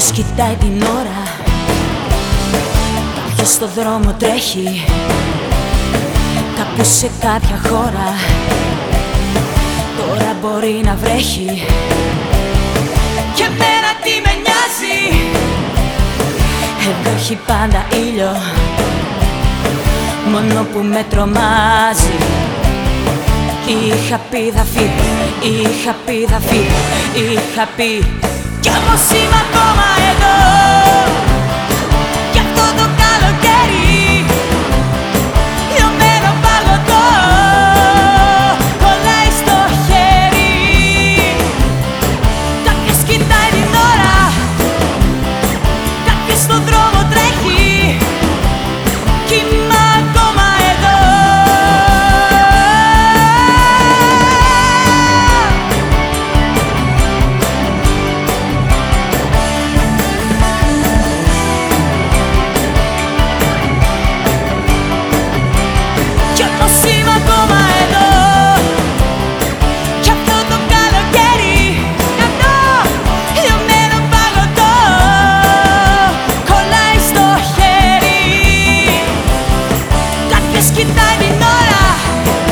Ποιος κοιτάει την ώρα; Ποιος στο δρόμο τρέχει; Κάπου σε κάποια χώρα. Τώρα μπορεί να βρέχει. Και μένα τι με νοιάζει. Εδώ έχει πάντα ήλιο. Μόνο που με τρομάζει. Είχα πει θα φύγω, είχα πει θα φύγω, είχα πει かもしこま tentar ignorar